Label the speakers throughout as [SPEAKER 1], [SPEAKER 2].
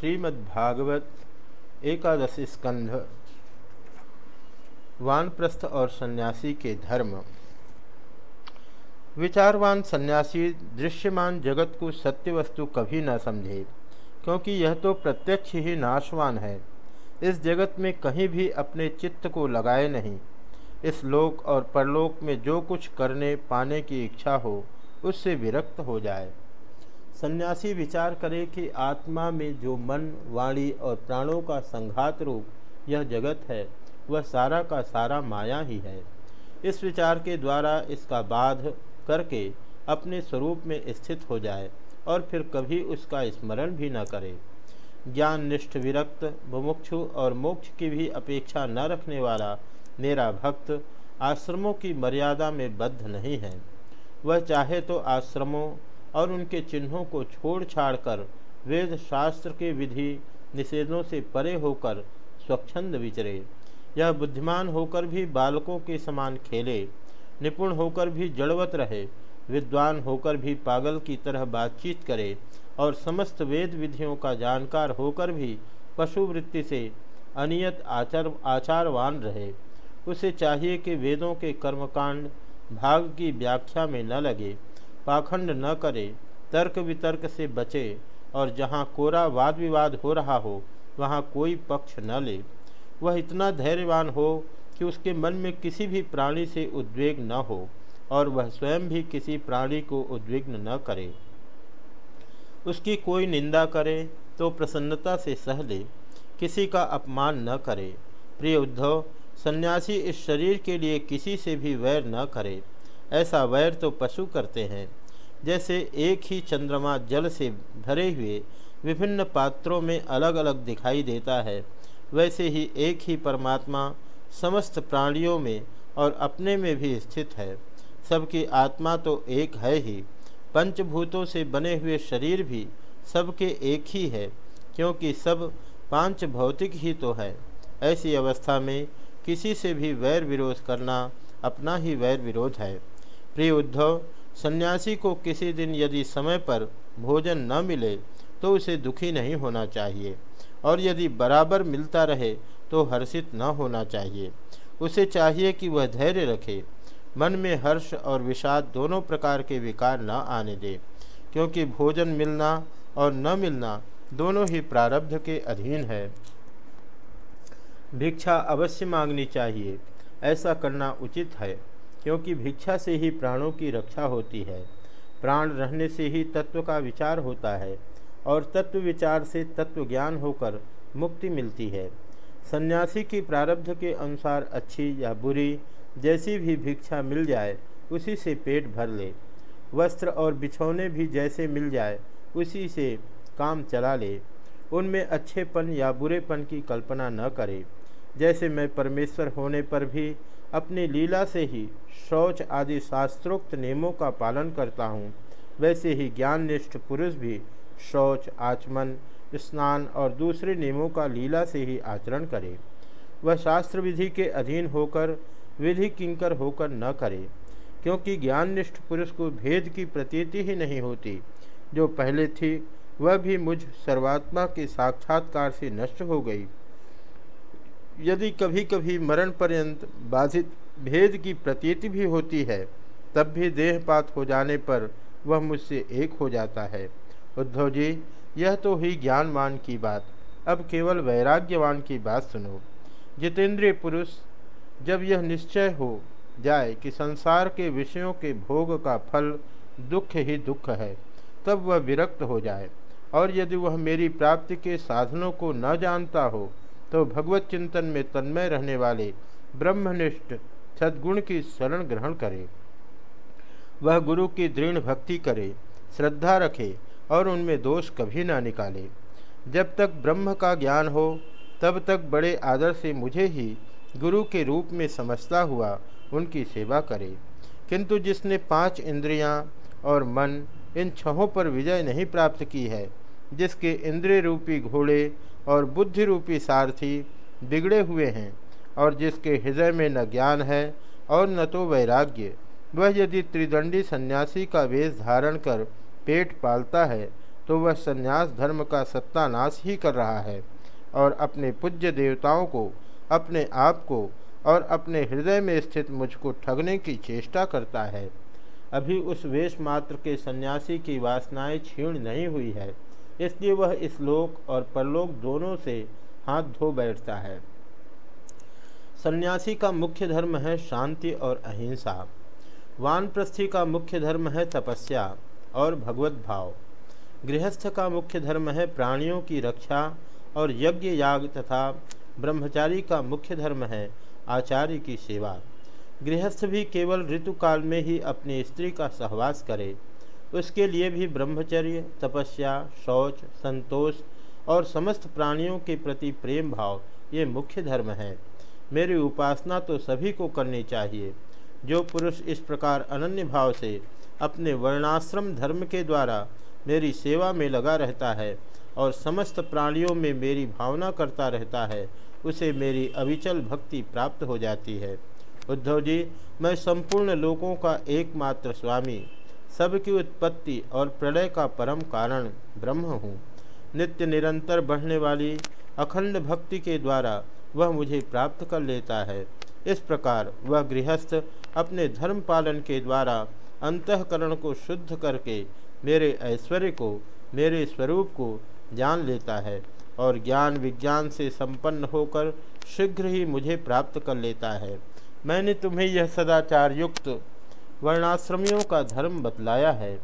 [SPEAKER 1] श्रीमद्भागवत एकादश स्कंध, वानप्रस्थ और सन्यासी के धर्म। विचारवान सन्यासी दृश्यमान जगत को सत्य वस्तु कभी न समझे, क्योंकि यह तो प्रत्यक्ष ही नाशवान है। इस जगत में कहीं भी अपने चित्त को लगाए नहीं। इस लोक और परलोक में जो कुछ करने पाने की इच्छा हो, उससे विरक्त हो जाए। सन्यासी विचार करे कि आत्मा में जो मन, वाणी और प्राणों का संघात रूप यह जगत है, वह सारा का सारा माया ही है। इस विचार के द्वारा इसका बाध करके अपने स्वरूप में स्थित हो जाए और फिर कभी उसका स्मरण भी न करे। ज्ञान निष्ठ विरक्त, मुमुक्षु और मोक्ष की भी अपेक्षा न रखने वाला मेरा भक्त आश्रमों की मर्यादा में बद्ध नहीं है। वह चाहे तो आश्रमों और उनके चिन्हों को छोड़ छाड़ कर वेद शास्त्र के विधि निषेधों से परे होकर स्वच्छंद विचरे। यह बुद्धिमान होकर भी बालकों के समान खेले, निपुण होकर भी जड़वत रहे, विद्वान होकर भी पागल की तरह बातचीत करे और समस्त वेद विधियों का जानकार होकर भी पशुवृत्ति से अनियत आचार, आचारवान रहे। उसे चाहिए कि वेदों के कर्मकांड भाग की व्याख्या में न लगे। पाखंड न करे, तर्क वितर्क से बचे, और जहाँ कोरा वाद विवाद हो रहा हो, वहाँ कोई पक्ष न ले। वह इतना धैर्यवान हो कि उसके मन में किसी भी प्राणी से उद्वेग न हो, और वह स्वयं भी किसी प्राणी को उद्विग्न न करे। उसकी कोई निंदा करे तो प्रसन्नता से सह ले, किसी का अपमान न करे। प्रिय उद्धव, सन्यासी इस शरीर के लिए किसी से भी वैर न करे। ऐसा वैर तो पशु करते हैं। जैसे एक ही चंद्रमा जल से भरे हुए विभिन्न पात्रों में अलग अलग दिखाई देता है, वैसे ही एक ही परमात्मा समस्त प्राणियों में और अपने में भी स्थित है। सबकी आत्मा तो एक है ही, पंचभूतों से बने हुए शरीर भी सबके एक ही है, क्योंकि सब पाँच भौतिक ही तो है। ऐसी अवस्था में किसी से भी वैर विरोध करना अपना ही वैर विरोध है। प्रिय उद्धव सन्यासी को किसी दिन यदि समय पर भोजन न मिले तो उसे दुखी नहीं होना चाहिए। और यदि बराबर मिलता रहे तो हर्षित न होना चाहिए। उसे चाहिए कि वह धैर्य रखे। मन में हर्ष और विषाद दोनों प्रकार के विकार न आने दे, क्योंकि भोजन मिलना और न मिलना दोनों ही प्रारब्ध के अधीन है। भिक्षा अवश्य मांगनी चाहिए, ऐसा करना उचित है। क्योंकि भिक्षा से ही प्राणों की रक्षा होती है। प्राण रहने से ही तत्व का विचार होता है और तत्व विचार से तत्व ज्ञान होकर मुक्ति मिलती है। सन्यासी की प्रारब्ध के अनुसार अच्छी या बुरी जैसी भी भिक्षा मिल जाए, उसी से पेट भर ले। वस्त्र और बिछौने भी जैसे मिल जाए, उसी से काम चला ले। उनमें अच्छेपन या बुरेपन की कल्पना न करे। जैसे मैं परमेश्वर होने पर भी अपनी लीला से ही शौच आदि शास्त्रोक्त नियमों का पालन करता हूँ, वैसे ही ज्ञाननिष्ठ पुरुष भी शौच, आचमन, स्नान और दूसरे नियमों का लीला से ही आचरण करे। वह शास्त्र विधि के अधीन होकर, विधि किंकर होकर न करे, क्योंकि ज्ञाननिष्ठ पुरुष को भेद की प्रतीति ही नहीं होती। जो पहले थी, वह भी मुझ सर्वात्मा के साक्षात्कार से नष्ट हो गई। यदि कभी कभी मरण पर्यंत बाधित भेद की प्रतीति भी होती है, तब भी देहपात हो जाने पर वह मुझसे एक हो जाता है। उद्धव जी, यह तो ही ज्ञानवान की बात। अब केवल वैराग्यवान की बात सुनो। जितेंद्रिय पुरुष, जब यह निश्चय हो जाए कि संसार के विषयों के भोग का फल दुख ही दुख है, तब वह विरक्त हो जाए। और यदि वह मेरी प्राप्ति के साधनों को न जानता हो तो भगवत चिंतन में तन्मय रहने वाले ब्रह्मनिष्ठ सद्गुण की शरण ग्रहण करे। वह गुरु की दृढ़ भक्ति करे, श्रद्धा रखे और उनमें दोष कभी ना निकाले। जब तक ब्रह्म का ज्ञान हो, तब तक बड़े आदर से मुझे ही गुरु के रूप में समझता हुआ उनकी सेवा करे। किंतु जिसने पाँच इंद्रियाँ और मन इन छहों पर विजय नहीं प्राप्त की है, जिसके इंद्रिय रूपी घोड़े और बुद्धि रूपी सारथी बिगड़े हुए हैं, और जिसके हृदय में न ज्ञान है और न तो वैराग्य। वह यदि त्रिदंडी सन्यासी का वेश धारण कर पेट पालता है तो वह संन्यास धर्म का सत्तानाश ही कर रहा है, और अपने पूज्य देवताओं को, अपने आप को, और अपने हृदय में स्थित मुझको ठगने की चेष्टा करता है। अभी उस वेश मात्र के सन्यासी की वासनाएँ क्षीण नहीं हुई है। इसलिए वह इस लोक और परलोक दोनों से हाथ धो बैठता है। सन्यासी का मुख्य धर्म है शांति और अहिंसा। वानप्रस्थी का मुख्य धर्म है तपस्या और भगवत भाव। गृहस्थ का मुख्य धर्म है प्राणियों की रक्षा और यज्ञ याग तथा ब्रह्मचारी का मुख्य धर्म है आचार्य की सेवा। गृहस्थ भी केवल ऋतुकाल में ही अपनी स्त्री का सहवास करे। उसके लिए भी ब्रह्मचर्य, तपस्या, शौच, संतोष और समस्त प्राणियों के प्रति प्रेम भाव, ये मुख्य धर्म है। मेरी उपासना तो सभी को करनी चाहिए। जो पुरुष इस प्रकार अनन्य भाव से अपने वर्णाश्रम धर्म के द्वारा मेरी सेवा में लगा रहता है और समस्त प्राणियों में मेरी भावना करता रहता है, उसे मेरी अविचल भक्ति प्राप्त हो जाती है। उद्धव जी, मैं संपूर्ण लोकों का एकमात्र स्वामी सबकी उत्पत्ति और प्रलय का परम कारण ब्रह्म हूँ। नित्य निरंतर बढ़ने वाली अखंड भक्ति के द्वारा वह मुझे प्राप्त कर लेता है। इस प्रकार वह गृहस्थ अपने धर्म पालन के द्वारा अंतकरण को शुद्ध करके मेरे ऐश्वर्य को, मेरे स्वरूप को जान लेता है और ज्ञान विज्ञान से संपन्न होकर शीघ्र ही मुझे प्राप्त कर लेता है। मैंने तुम्हें यह सदाचार युक्त वर्णाश्रमियों का धर्म बतलाया है।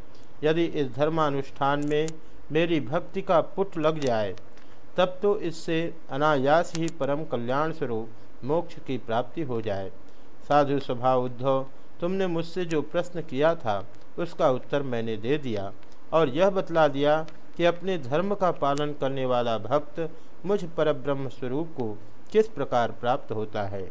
[SPEAKER 1] यदि इस धर्मानुष्ठान में मेरी भक्ति का पुट लग जाए, तब तो इससे अनायास ही परम कल्याण स्वरूप मोक्ष की प्राप्ति हो जाए। साधु स्वभाव उद्धव, तुमने मुझसे जो प्रश्न किया था, उसका उत्तर मैंने दे दिया और यह बतला दिया कि अपने धर्म का पालन करने वाला भक्त मुझ परब्रह्म स्वरूप को किस प्रकार प्राप्त होता है।